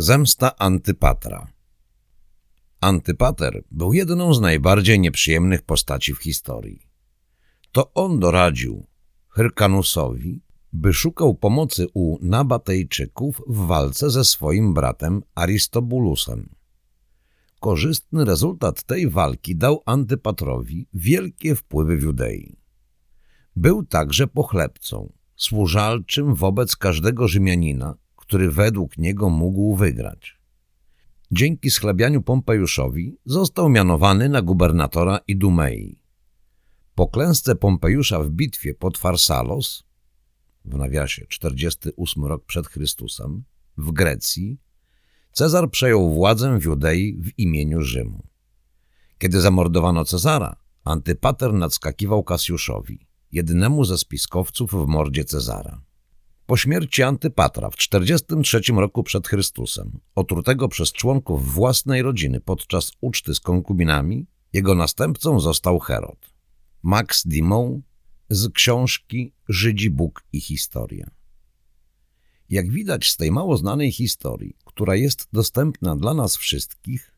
Zemsta Antypatra Antypater był jedną z najbardziej nieprzyjemnych postaci w historii. To on doradził Hyrkanusowi, by szukał pomocy u Nabatejczyków w walce ze swoim bratem Aristobulusem. Korzystny rezultat tej walki dał Antypatrowi wielkie wpływy w Judei. Był także pochlebcą, służalczym wobec każdego Rzymianina, który według niego mógł wygrać. Dzięki schlebianiu Pompejuszowi został mianowany na gubernatora Idumei. Po klęsce Pompejusza w bitwie pod Farsalos, w nawiasie 48 rok przed Chrystusem, w Grecji, Cezar przejął władzę w Judei w imieniu Rzymu. Kiedy zamordowano Cezara, Antypater nadskakiwał Kasjuszowi, jednemu ze spiskowców w mordzie Cezara. Po śmierci Antypatra w 43 roku przed Chrystusem, otrutego przez członków własnej rodziny podczas uczty z konkubinami, jego następcą został Herod. Max Dimon z książki Żydzi, Bóg i Historia. Jak widać z tej mało znanej historii, która jest dostępna dla nas wszystkich,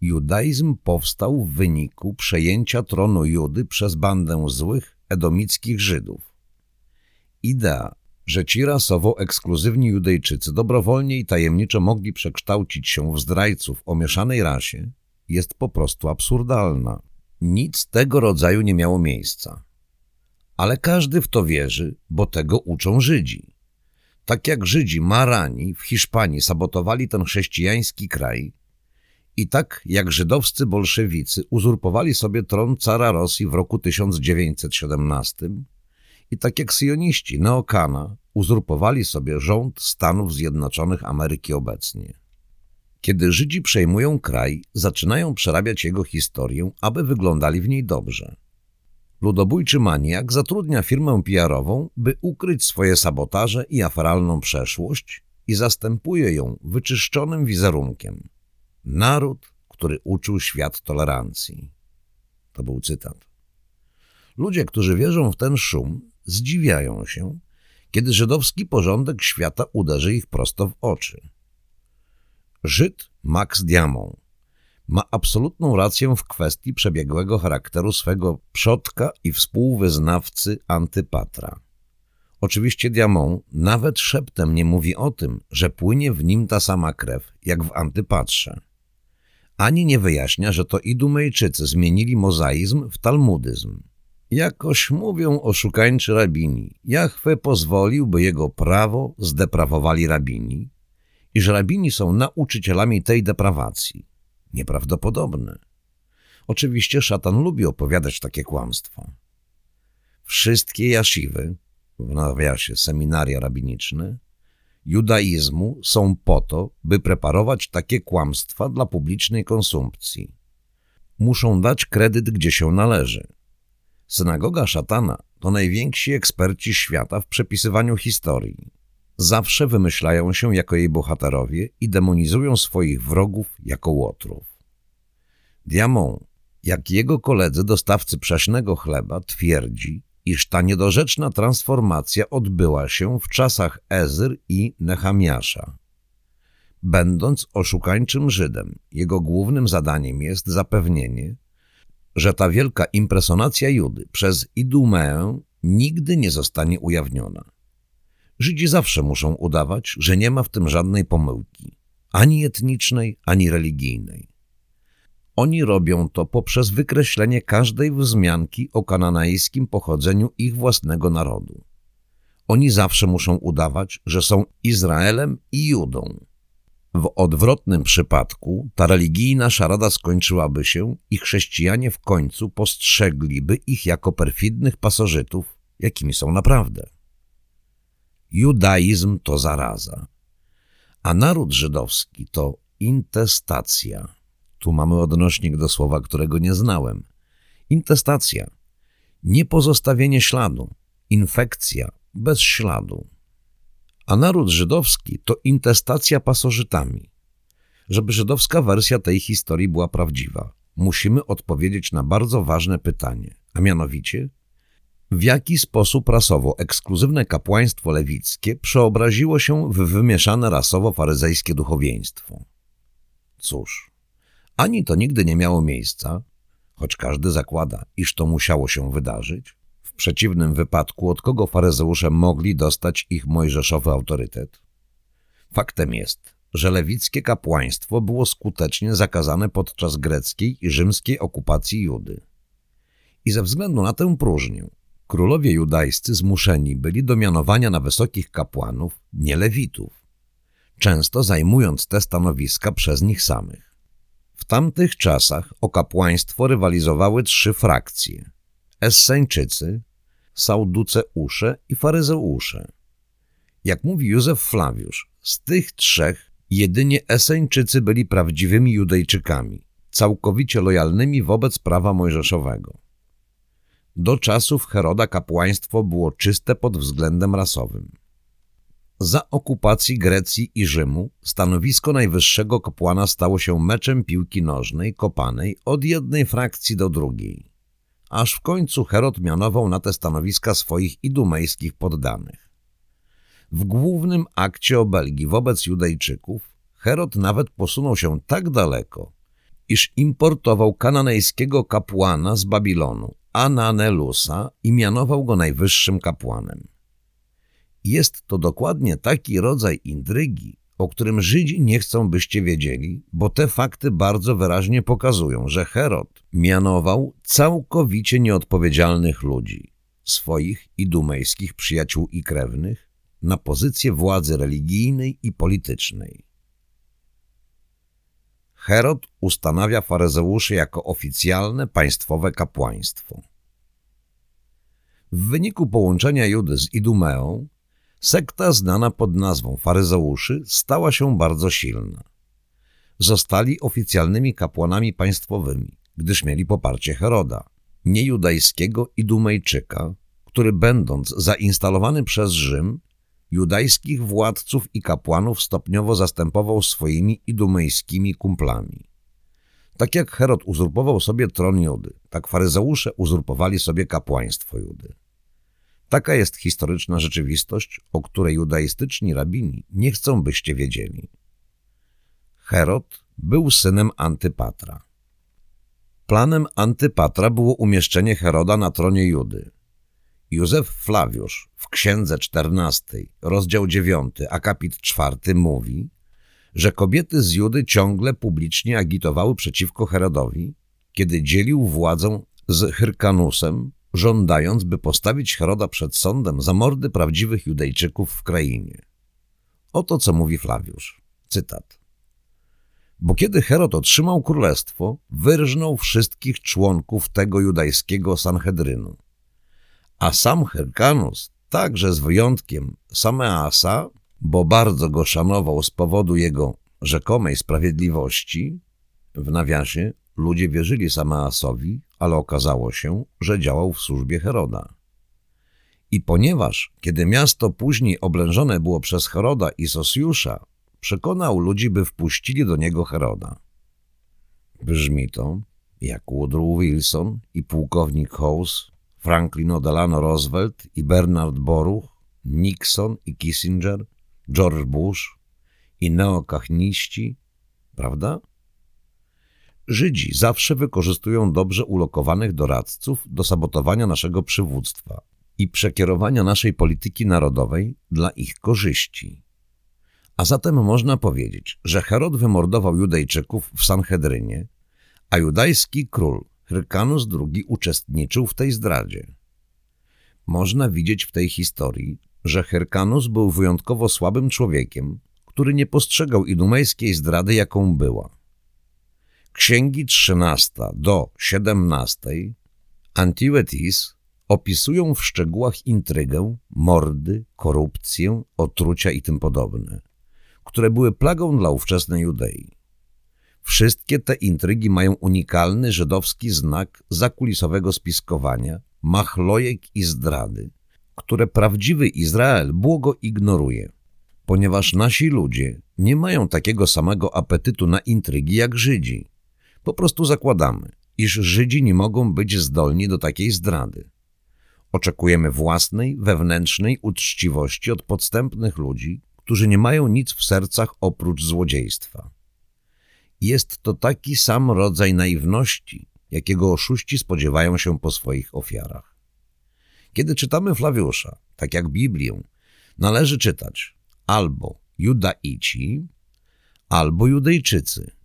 judaizm powstał w wyniku przejęcia tronu Judy przez bandę złych, edomickich Żydów. Idea, że ci rasowo ekskluzywni Judejczycy dobrowolnie i tajemniczo mogli przekształcić się w zdrajców o mieszanej rasie, jest po prostu absurdalna. Nic tego rodzaju nie miało miejsca. Ale każdy w to wierzy, bo tego uczą Żydzi. Tak jak Żydzi Marani w Hiszpanii sabotowali ten chrześcijański kraj i tak jak żydowscy bolszewicy uzurpowali sobie tron cara Rosji w roku 1917 i tak jak syjoniści Neokana uzurpowali sobie rząd Stanów Zjednoczonych Ameryki obecnie. Kiedy Żydzi przejmują kraj, zaczynają przerabiać jego historię, aby wyglądali w niej dobrze. Ludobójczy maniak zatrudnia firmę PR-ową, by ukryć swoje sabotaże i aferalną przeszłość i zastępuje ją wyczyszczonym wizerunkiem. Naród, który uczył świat tolerancji. To był cytat. Ludzie, którzy wierzą w ten szum, zdziwiają się, kiedy żydowski porządek świata uderzy ich prosto w oczy. Żyd Max Diamond ma absolutną rację w kwestii przebiegłego charakteru swego przodka i współwyznawcy Antypatra. Oczywiście Diamond nawet szeptem nie mówi o tym, że płynie w nim ta sama krew, jak w Antypatrze. Ani nie wyjaśnia, że to Idumejczycy zmienili mozaizm w talmudyzm. Jakoś mówią oszukańczy rabini. Jachwę pozwolił, by jego prawo zdeprawowali rabini i że rabini są nauczycielami tej deprawacji. Nieprawdopodobne. Oczywiście szatan lubi opowiadać takie kłamstwa. Wszystkie jasziwy, w nawiasie seminaria rabiniczne, judaizmu są po to, by preparować takie kłamstwa dla publicznej konsumpcji. Muszą dać kredyt, gdzie się należy. Synagoga szatana to najwięksi eksperci świata w przepisywaniu historii. Zawsze wymyślają się jako jej bohaterowie i demonizują swoich wrogów jako łotrów. Diamond, jak jego koledzy dostawcy prześnego chleba, twierdzi, iż ta niedorzeczna transformacja odbyła się w czasach Ezyr i Nehamiasza. Będąc oszukańczym Żydem, jego głównym zadaniem jest zapewnienie, że ta wielka impresonacja Judy przez Idumeę nigdy nie zostanie ujawniona. Żydzi zawsze muszą udawać, że nie ma w tym żadnej pomyłki, ani etnicznej, ani religijnej. Oni robią to poprzez wykreślenie każdej wzmianki o kananejskim pochodzeniu ich własnego narodu. Oni zawsze muszą udawać, że są Izraelem i Judą. W odwrotnym przypadku ta religijna szarada skończyłaby się i chrześcijanie w końcu postrzegliby ich jako perfidnych pasożytów, jakimi są naprawdę. Judaizm to zaraza, a naród żydowski to intestacja. Tu mamy odnośnik do słowa, którego nie znałem. Intestacja. Niepozostawienie śladu. Infekcja bez śladu. A naród żydowski to intestacja pasożytami. Żeby żydowska wersja tej historii była prawdziwa, musimy odpowiedzieć na bardzo ważne pytanie, a mianowicie, w jaki sposób rasowo ekskluzywne kapłaństwo lewickie przeobraziło się w wymieszane rasowo faryzejskie duchowieństwo. Cóż, ani to nigdy nie miało miejsca, choć każdy zakłada, iż to musiało się wydarzyć. W przeciwnym wypadku od kogo faryzeusze mogli dostać ich mojżeszowy autorytet? Faktem jest, że lewickie kapłaństwo było skutecznie zakazane podczas greckiej i rzymskiej okupacji Judy. I ze względu na tę próżnię, królowie judajscy zmuszeni byli do mianowania na wysokich kapłanów nie lewitów, często zajmując te stanowiska przez nich samych. W tamtych czasach o kapłaństwo rywalizowały trzy frakcje – Esseńczycy, Sauduceusze i Faryzeusze. Jak mówi Józef Flawiusz, z tych trzech jedynie Eseńczycy byli prawdziwymi Judejczykami, całkowicie lojalnymi wobec prawa mojżeszowego. Do czasów Heroda kapłaństwo było czyste pod względem rasowym. Za okupacji Grecji i Rzymu stanowisko najwyższego kapłana stało się meczem piłki nożnej kopanej od jednej frakcji do drugiej, aż w końcu Herod mianował na te stanowiska swoich idumejskich poddanych. W głównym akcie obelgi wobec Judejczyków Herod nawet posunął się tak daleko, iż importował kananejskiego kapłana z Babilonu, Ananelusa i mianował go najwyższym kapłanem. Jest to dokładnie taki rodzaj intrygi, o którym Żydzi nie chcą byście wiedzieli, bo te fakty bardzo wyraźnie pokazują, że Herod mianował całkowicie nieodpowiedzialnych ludzi, swoich i dumejskich przyjaciół i krewnych, na pozycję władzy religijnej i politycznej. Herod ustanawia faryzeuszy jako oficjalne państwowe kapłaństwo. W wyniku połączenia Judy z Idumeą, sekta znana pod nazwą faryzeuszy stała się bardzo silna. Zostali oficjalnymi kapłanami państwowymi, gdyż mieli poparcie Heroda, niejudajskiego Idumejczyka, który będąc zainstalowany przez Rzym judajskich władców i kapłanów stopniowo zastępował swoimi idumejskimi kumplami. Tak jak Herod uzurpował sobie tron Judy, tak faryzeusze uzurpowali sobie kapłaństwo Judy. Taka jest historyczna rzeczywistość, o której judaistyczni rabini nie chcą byście wiedzieli. Herod był synem Antypatra. Planem Antypatra było umieszczenie Heroda na tronie Judy – Józef Flawiusz w księdze 14, rozdział 9, akapit 4 mówi, że kobiety z Judy ciągle publicznie agitowały przeciwko Herodowi, kiedy dzielił władzę z Hyrkanusem, żądając, by postawić Heroda przed sądem za mordy prawdziwych Judejczyków w krainie. Oto co mówi Flawiusz. Cytat. Bo kiedy Herod otrzymał królestwo, wyrżnął wszystkich członków tego judajskiego Sanhedrynu a sam Hyrkanus, także z wyjątkiem Sameasa, bo bardzo go szanował z powodu jego rzekomej sprawiedliwości, w nawiasie ludzie wierzyli Sameasowi, ale okazało się, że działał w służbie Heroda. I ponieważ, kiedy miasto później oblężone było przez Heroda i Sosjusza, przekonał ludzi, by wpuścili do niego Heroda. Brzmi to jak Woodrow Wilson i pułkownik House Franklin Delano Roosevelt i Bernard Boruch, Nixon i Kissinger, George Bush i neokachniści, prawda? Żydzi zawsze wykorzystują dobrze ulokowanych doradców do sabotowania naszego przywództwa i przekierowania naszej polityki narodowej dla ich korzyści. A zatem można powiedzieć, że Herod wymordował Judejczyków w Sanhedrynie, a judajski król Hyrkanus II uczestniczył w tej zdradzie. Można widzieć w tej historii, że Hyrkanus był wyjątkowo słabym człowiekiem, który nie postrzegał idumejskiej zdrady, jaką była. Księgi 13 do 17 Antioetis opisują w szczegółach intrygę, mordy, korupcję, otrucia i tym podobne, które były plagą dla ówczesnej Judei. Wszystkie te intrygi mają unikalny żydowski znak zakulisowego spiskowania, machlojek i zdrady, które prawdziwy Izrael błogo ignoruje, ponieważ nasi ludzie nie mają takiego samego apetytu na intrygi jak Żydzi. Po prostu zakładamy, iż Żydzi nie mogą być zdolni do takiej zdrady. Oczekujemy własnej, wewnętrznej uczciwości od podstępnych ludzi, którzy nie mają nic w sercach oprócz złodziejstwa. Jest to taki sam rodzaj naiwności, jakiego oszuści spodziewają się po swoich ofiarach. Kiedy czytamy Flawiusza, tak jak Biblię, należy czytać albo Judaici, albo Judejczycy.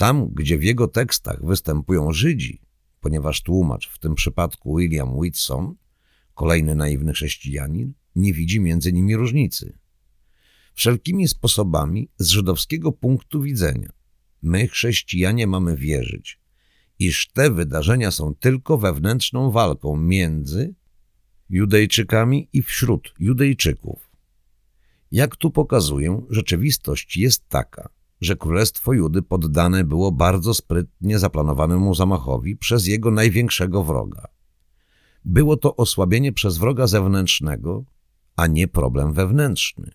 Tam, gdzie w jego tekstach występują Żydzi, ponieważ tłumacz, w tym przypadku William Whitson, kolejny naiwny chrześcijanin, nie widzi między nimi różnicy. Wszelkimi sposobami z żydowskiego punktu widzenia my, chrześcijanie, mamy wierzyć, iż te wydarzenia są tylko wewnętrzną walką między Judejczykami i wśród Judejczyków. Jak tu pokazuję, rzeczywistość jest taka, że Królestwo Judy poddane było bardzo sprytnie zaplanowanemu zamachowi przez jego największego wroga. Było to osłabienie przez wroga zewnętrznego, a nie problem wewnętrzny.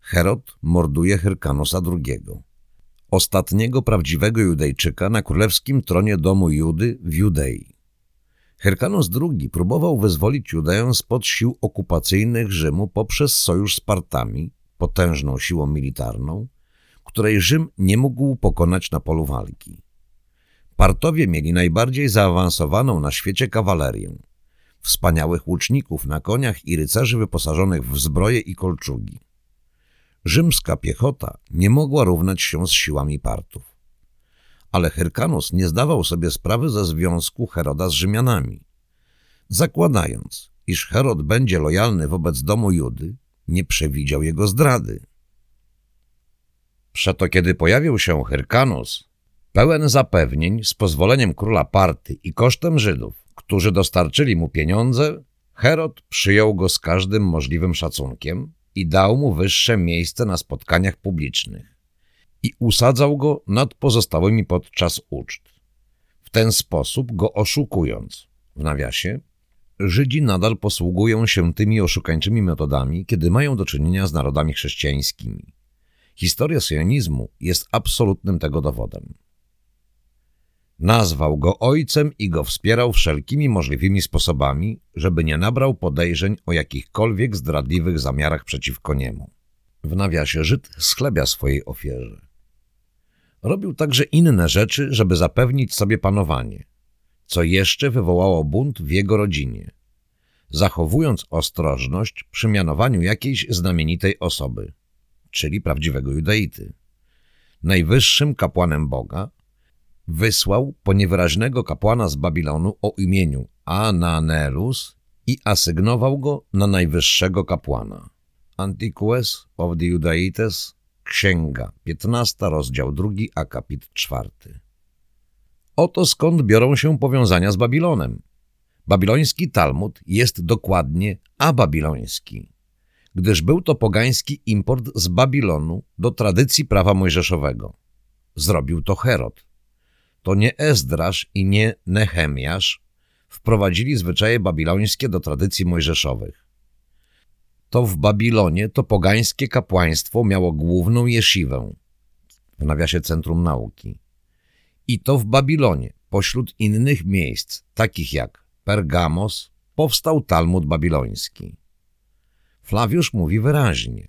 Herod morduje Hyrkanosa II, ostatniego prawdziwego Judejczyka na królewskim tronie domu Judy w Judei. Hyrkanos II próbował wyzwolić Judeę spod sił okupacyjnych Rzymu poprzez sojusz z Partami, potężną siłą militarną, której Rzym nie mógł pokonać na polu walki. Partowie mieli najbardziej zaawansowaną na świecie kawalerię, wspaniałych łuczników na koniach i rycerzy wyposażonych w zbroje i kolczugi. Rzymska piechota nie mogła równać się z siłami Partów. Ale Hyrkanus nie zdawał sobie sprawy ze związku Heroda z Rzymianami. Zakładając, iż Herod będzie lojalny wobec domu Judy, nie przewidział jego zdrady. Przeto kiedy pojawił się Hyrkanus, pełen zapewnień z pozwoleniem króla Party i kosztem Żydów, którzy dostarczyli mu pieniądze, Herod przyjął go z każdym możliwym szacunkiem i dał mu wyższe miejsce na spotkaniach publicznych i usadzał go nad pozostałymi podczas uczt. W ten sposób go oszukując, w nawiasie, Żydzi nadal posługują się tymi oszukańczymi metodami, kiedy mają do czynienia z narodami chrześcijańskimi. Historia sionizmu jest absolutnym tego dowodem. Nazwał go ojcem i go wspierał wszelkimi możliwymi sposobami, żeby nie nabrał podejrzeń o jakichkolwiek zdradliwych zamiarach przeciwko niemu. W nawiasie Żyd schlebia swojej ofierze. Robił także inne rzeczy, żeby zapewnić sobie panowanie, co jeszcze wywołało bunt w jego rodzinie, zachowując ostrożność przy mianowaniu jakiejś znamienitej osoby, czyli prawdziwego judaity. Najwyższym kapłanem Boga wysłał poniewyraźnego kapłana z Babilonu o imieniu Ananelus i asygnował go na najwyższego kapłana. Antiques of the Judaites, księga 15, rozdział 2, akapit 4. Oto skąd biorą się powiązania z Babilonem. Babiloński Talmud jest dokładnie ababiloński, gdyż był to pogański import z Babilonu do tradycji prawa mojżeszowego. Zrobił to Herod to nie Ezdrasz i nie Nehemiasz wprowadzili zwyczaje babilońskie do tradycji mojżeszowych. To w Babilonie to pogańskie kapłaństwo miało główną jesziwę, w nawiasie Centrum Nauki. I to w Babilonie, pośród innych miejsc, takich jak Pergamos, powstał Talmud babiloński. Flawiusz mówi wyraźnie,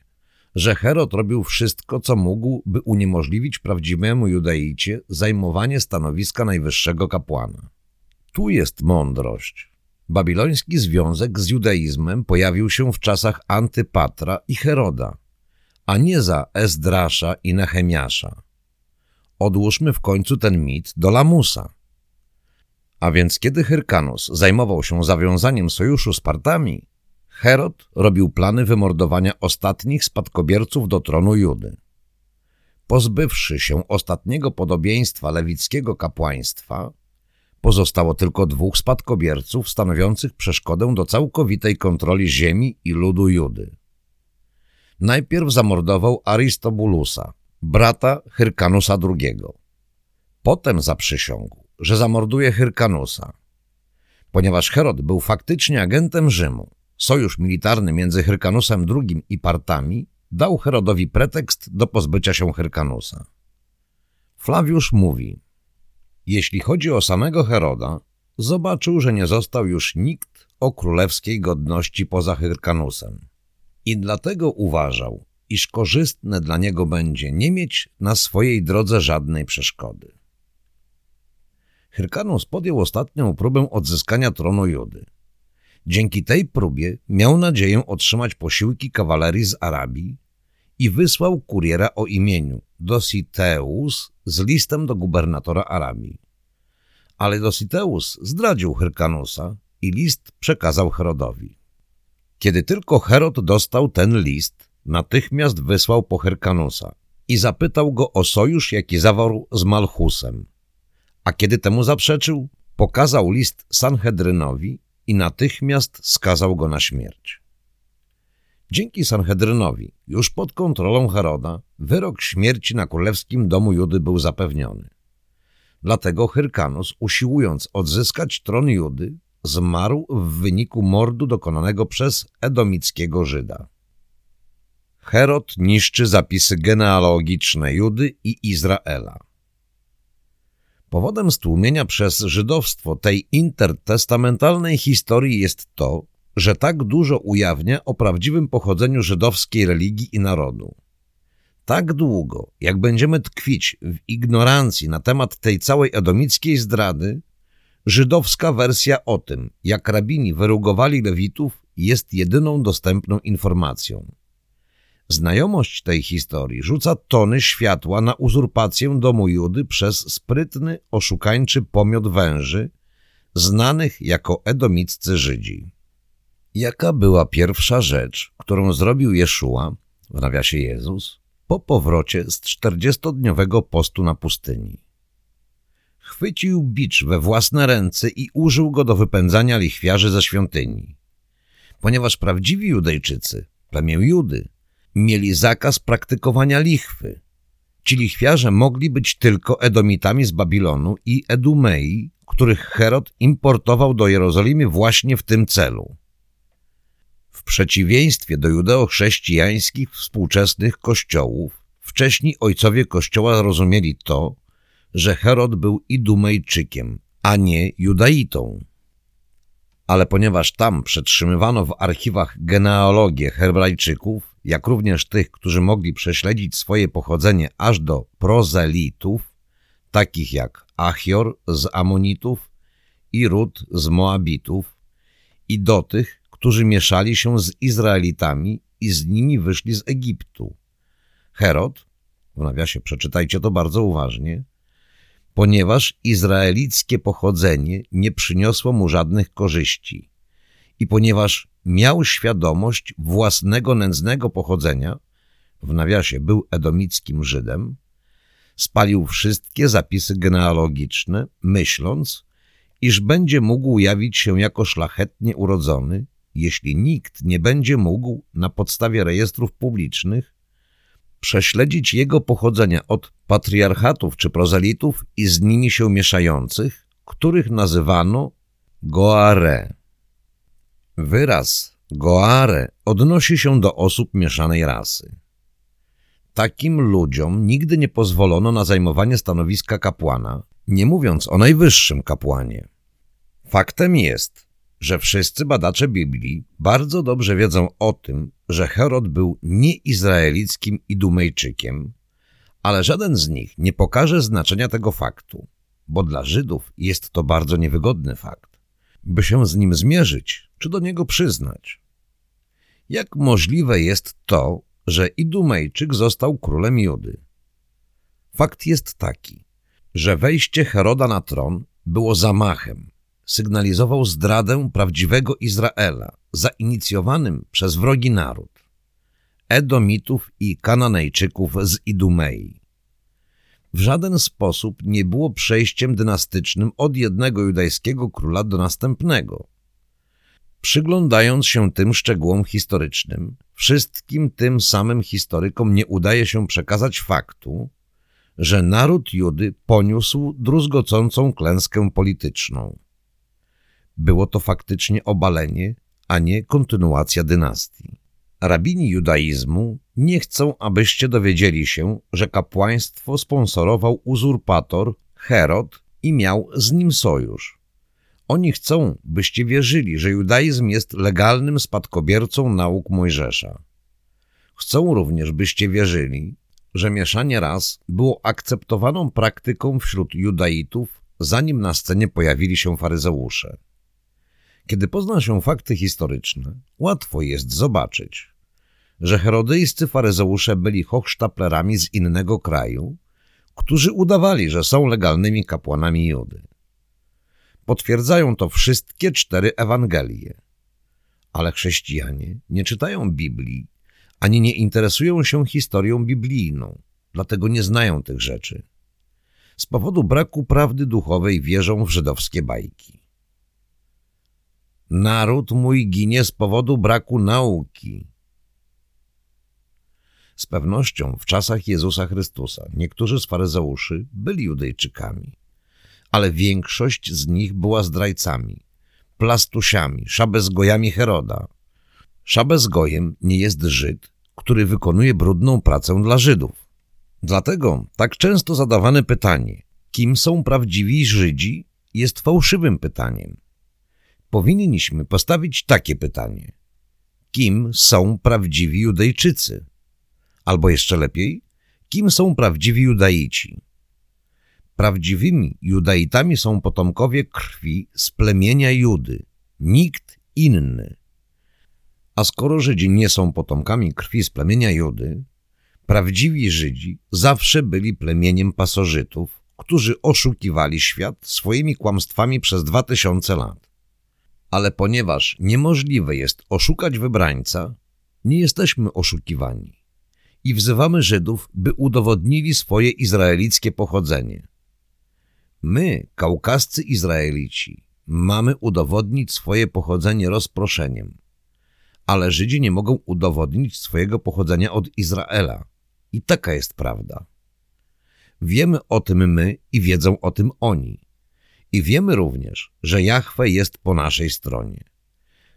że Herod robił wszystko, co mógł, by uniemożliwić prawdziwemu Judaicie zajmowanie stanowiska najwyższego kapłana. Tu jest mądrość. Babiloński związek z judaizmem pojawił się w czasach Antypatra i Heroda, a nie za Ezdrasza i Nehemiasza. Odłóżmy w końcu ten mit do Lamusa. A więc kiedy Hyrkanus zajmował się zawiązaniem sojuszu z Partami, Herod robił plany wymordowania ostatnich spadkobierców do tronu Judy. Pozbywszy się ostatniego podobieństwa lewickiego kapłaństwa, pozostało tylko dwóch spadkobierców stanowiących przeszkodę do całkowitej kontroli ziemi i ludu Judy. Najpierw zamordował Aristobulusa, brata Hyrkanusa II. Potem zaprzysiągł, że zamorduje Hyrkanusa. Ponieważ Herod był faktycznie agentem Rzymu, Sojusz militarny między Hyrkanusem II i Partami dał Herodowi pretekst do pozbycia się Hyrkanusa. Flawiusz mówi, jeśli chodzi o samego Heroda, zobaczył, że nie został już nikt o królewskiej godności poza Hyrkanusem. I dlatego uważał, iż korzystne dla niego będzie nie mieć na swojej drodze żadnej przeszkody. Hyrkanus podjął ostatnią próbę odzyskania tronu Judy. Dzięki tej próbie miał nadzieję otrzymać posiłki kawalerii z Arabii i wysłał kuriera o imieniu Dositeus z listem do gubernatora Arabii. Ale Dositeus zdradził Hyrkanusa i list przekazał Herodowi. Kiedy tylko Herod dostał ten list, natychmiast wysłał po Hyrkanusa i zapytał go o sojusz, jaki zawarł z Malchusem. A kiedy temu zaprzeczył, pokazał list Sanhedrynowi i natychmiast skazał go na śmierć. Dzięki Sanhedrynowi, już pod kontrolą Heroda, wyrok śmierci na królewskim domu Judy był zapewniony. Dlatego Hyrkanus, usiłując odzyskać tron Judy, zmarł w wyniku mordu dokonanego przez edomickiego Żyda. Herod niszczy zapisy genealogiczne Judy i Izraela. Powodem stłumienia przez żydowstwo tej intertestamentalnej historii jest to, że tak dużo ujawnia o prawdziwym pochodzeniu żydowskiej religii i narodu. Tak długo, jak będziemy tkwić w ignorancji na temat tej całej edomickiej zdrady, żydowska wersja o tym, jak rabini wyrugowali lewitów, jest jedyną dostępną informacją. Znajomość tej historii rzuca tony światła na uzurpację domu Judy przez sprytny, oszukańczy pomiot węży, znanych jako edomiccy Żydzi. Jaka była pierwsza rzecz, którą zrobił Jeszua, w nawiasie Jezus, po powrocie z czterdziestodniowego postu na pustyni? Chwycił bicz we własne ręce i użył go do wypędzania lichwiarzy ze świątyni. Ponieważ prawdziwi Judejczycy, plemię Judy, mieli zakaz praktykowania lichwy. Ci lichwiarze mogli być tylko Edomitami z Babilonu i Edumei, których Herod importował do Jerozolimy właśnie w tym celu. W przeciwieństwie do judeo-chrześcijańskich współczesnych kościołów, wcześniej ojcowie kościoła rozumieli to, że Herod był Idumejczykiem, a nie Judaitą. Ale ponieważ tam przetrzymywano w archiwach genealogię Hebrajczyków, jak również tych, którzy mogli prześledzić swoje pochodzenie aż do prozelitów, takich jak Achior z Amonitów i Rut z Moabitów, i do tych, którzy mieszali się z Izraelitami i z nimi wyszli z Egiptu. Herod, w nawiasie przeczytajcie to bardzo uważnie, ponieważ izraelickie pochodzenie nie przyniosło mu żadnych korzyści i ponieważ miał świadomość własnego nędznego pochodzenia, w nawiasie był edomickim Żydem, spalił wszystkie zapisy genealogiczne, myśląc, iż będzie mógł jawić się jako szlachetnie urodzony, jeśli nikt nie będzie mógł na podstawie rejestrów publicznych prześledzić jego pochodzenia od patriarchatów czy prozelitów i z nimi się mieszających, których nazywano Goare. Wyraz Goare odnosi się do osób mieszanej rasy. Takim ludziom nigdy nie pozwolono na zajmowanie stanowiska kapłana, nie mówiąc o najwyższym kapłanie. Faktem jest, że wszyscy badacze Biblii bardzo dobrze wiedzą o tym, że Herod był nieizraelickim Idumejczykiem, ale żaden z nich nie pokaże znaczenia tego faktu, bo dla Żydów jest to bardzo niewygodny fakt, by się z nim zmierzyć czy do niego przyznać. Jak możliwe jest to, że Idumejczyk został królem Judy? Fakt jest taki, że wejście Heroda na tron było zamachem, sygnalizował zdradę prawdziwego Izraela, zainicjowanym przez wrogi naród, Edomitów i Kananejczyków z Idumei. W żaden sposób nie było przejściem dynastycznym od jednego judajskiego króla do następnego. Przyglądając się tym szczegółom historycznym, wszystkim tym samym historykom nie udaje się przekazać faktu, że naród Judy poniósł druzgocącą klęskę polityczną. Było to faktycznie obalenie, a nie kontynuacja dynastii. Rabini judaizmu nie chcą, abyście dowiedzieli się, że kapłaństwo sponsorował uzurpator Herod i miał z nim sojusz. Oni chcą, byście wierzyli, że judaizm jest legalnym spadkobiercą nauk Mojżesza. Chcą również, byście wierzyli, że mieszanie ras było akceptowaną praktyką wśród judaitów, zanim na scenie pojawili się faryzeusze. Kiedy pozna się fakty historyczne, łatwo jest zobaczyć, że herodyjscy faryzeusze byli hochsztaplerami z innego kraju, którzy udawali, że są legalnymi kapłanami Judy. Potwierdzają to wszystkie cztery Ewangelie. Ale chrześcijanie nie czytają Biblii, ani nie interesują się historią biblijną, dlatego nie znają tych rzeczy. Z powodu braku prawdy duchowej wierzą w żydowskie bajki. Naród mój ginie z powodu braku nauki. Z pewnością w czasach Jezusa Chrystusa niektórzy z faryzeuszy byli Judejczykami, ale większość z nich była zdrajcami, plastusiami, szabezgojami Heroda. Szabezgojem nie jest Żyd, który wykonuje brudną pracę dla Żydów. Dlatego tak często zadawane pytanie, kim są prawdziwi Żydzi, jest fałszywym pytaniem. Powinniśmy postawić takie pytanie. Kim są prawdziwi Judejczycy? Albo jeszcze lepiej, kim są prawdziwi Judaici? Prawdziwymi Judaitami są potomkowie krwi z plemienia Judy, nikt inny. A skoro Żydzi nie są potomkami krwi z plemienia Judy, prawdziwi Żydzi zawsze byli plemieniem pasożytów, którzy oszukiwali świat swoimi kłamstwami przez dwa tysiące lat. Ale ponieważ niemożliwe jest oszukać wybrańca, nie jesteśmy oszukiwani i wzywamy Żydów, by udowodnili swoje izraelickie pochodzenie. My, kaukascy Izraelici, mamy udowodnić swoje pochodzenie rozproszeniem, ale Żydzi nie mogą udowodnić swojego pochodzenia od Izraela. I taka jest prawda. Wiemy o tym my i wiedzą o tym oni. I wiemy również, że Jahwe jest po naszej stronie.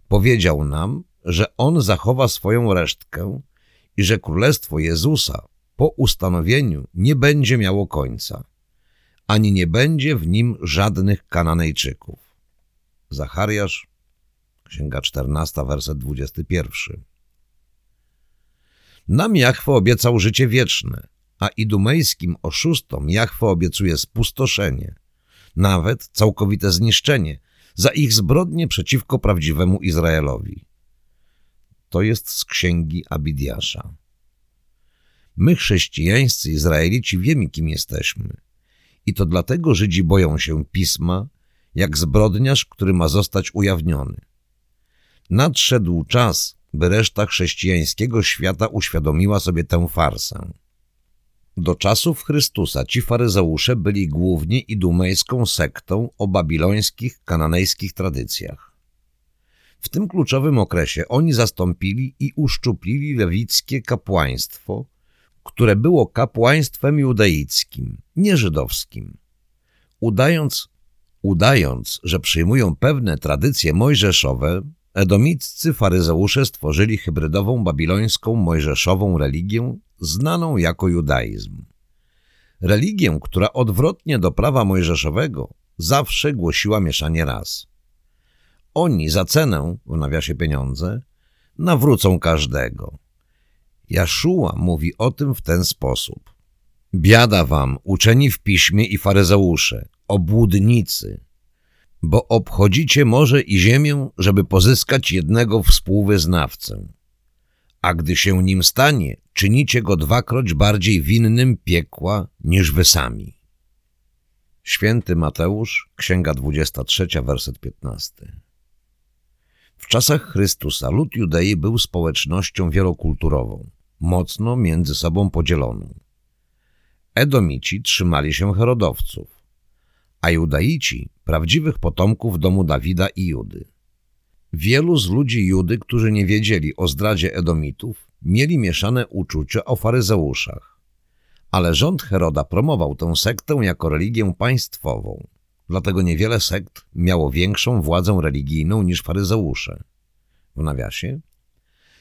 Powiedział nam, że On zachowa swoją resztkę i że Królestwo Jezusa po ustanowieniu nie będzie miało końca, ani nie będzie w nim żadnych Kananejczyków. Zachariasz, Księga 14, werset 21. Nam Jachwę obiecał życie wieczne, a idumejskim oszustom Jachwę obiecuje spustoszenie, nawet całkowite zniszczenie za ich zbrodnie przeciwko prawdziwemu Izraelowi. To jest z księgi Abidiasza. My, chrześcijańscy Izraelici, wiemy, kim jesteśmy. I to dlatego Żydzi boją się pisma, jak zbrodniarz, który ma zostać ujawniony. Nadszedł czas, by reszta chrześcijańskiego świata uświadomiła sobie tę farsę. Do czasów Chrystusa ci faryzeusze byli głównie idumejską sektą o babilońskich, kananejskich tradycjach. W tym kluczowym okresie oni zastąpili i uszczuplili lewickie kapłaństwo, które było kapłaństwem judaickim, nie żydowskim. Udając, udając, że przyjmują pewne tradycje mojżeszowe, Edomiccy faryzeusze stworzyli hybrydową babilońską mojżeszową religię znaną jako judaizm. Religię, która odwrotnie do prawa mojżeszowego zawsze głosiła mieszanie ras. Oni za cenę, w nawiasie pieniądze, nawrócą każdego. Jaszua mówi o tym w ten sposób. Biada wam, uczeni w piśmie i faryzeusze, obłudnicy, bo obchodzicie morze i ziemię, żeby pozyskać jednego współwyznawcę. A gdy się nim stanie, czynicie go dwakroć bardziej winnym piekła niż wy sami. Święty Mateusz, Księga 23, werset 15. W czasach Chrystusa lud Judei był społecznością wielokulturową, mocno między sobą podzieloną. Edomici trzymali się Herodowców, a Judaici prawdziwych potomków domu Dawida i Judy. Wielu z ludzi Judy, którzy nie wiedzieli o zdradzie Edomitów, mieli mieszane uczucia o faryzeuszach. Ale rząd Heroda promował tę sektę jako religię państwową. Dlatego niewiele sekt miało większą władzę religijną niż faryzeusze. W nawiasie?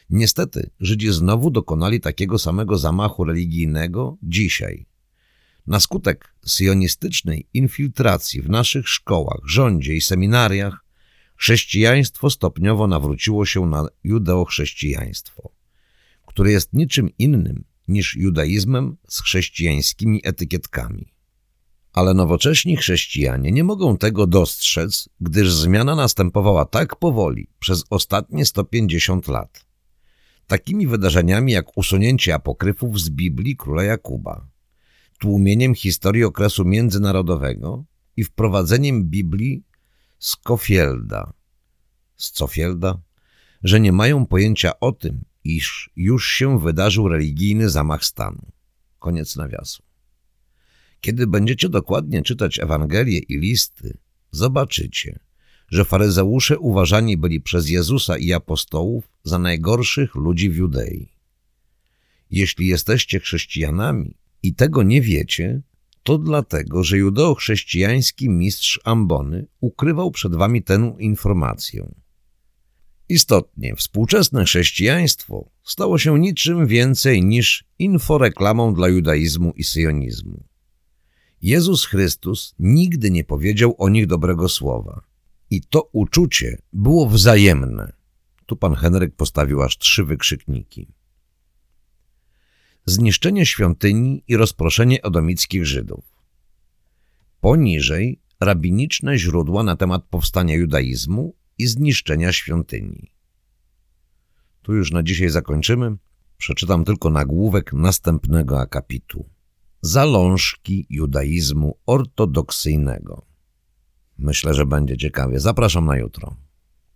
Niestety, Żydzi znowu dokonali takiego samego zamachu religijnego dzisiaj – Na skutek sionistycznej infiltracji w naszych szkołach, rządzie i seminariach chrześcijaństwo stopniowo nawróciło się na judeochrześcijaństwo, które jest niczym innym niż judaizmem z chrześcijańskimi etykietkami. Ale nowocześni chrześcijanie nie mogą tego dostrzec, gdyż zmiana następowała tak powoli przez ostatnie 150 lat. Takimi wydarzeniami jak usunięcie apokryfów z Biblii króla Jakuba, tłumieniem historii okresu międzynarodowego i wprowadzeniem Biblii Scofielda, Scofielda, że nie mają pojęcia o tym, iż już się wydarzył religijny zamach stanu. Koniec nawiasu. Kiedy będziecie dokładnie czytać Ewangelie i listy, zobaczycie, że faryzeusze uważani byli przez Jezusa i apostołów za najgorszych ludzi w Judei. Jeśli jesteście chrześcijanami i tego nie wiecie, to dlatego, że judeo-chrześcijański mistrz Ambony ukrywał przed wami tę informację. Istotnie, współczesne chrześcijaństwo stało się niczym więcej niż inforeklamą dla judaizmu i syjonizmu. Jezus Chrystus nigdy nie powiedział o nich dobrego słowa. I to uczucie było wzajemne. Tu pan Henryk postawił aż trzy wykrzykniki. Zniszczenie świątyni i rozproszenie odomickich Żydów. Poniżej rabiniczne źródła na temat powstania judaizmu i zniszczenia świątyni. Tu już na dzisiaj zakończymy. Przeczytam tylko nagłówek następnego akapitu. Zalążki judaizmu ortodoksyjnego. Myślę, że będzie ciekawie. Zapraszam na jutro.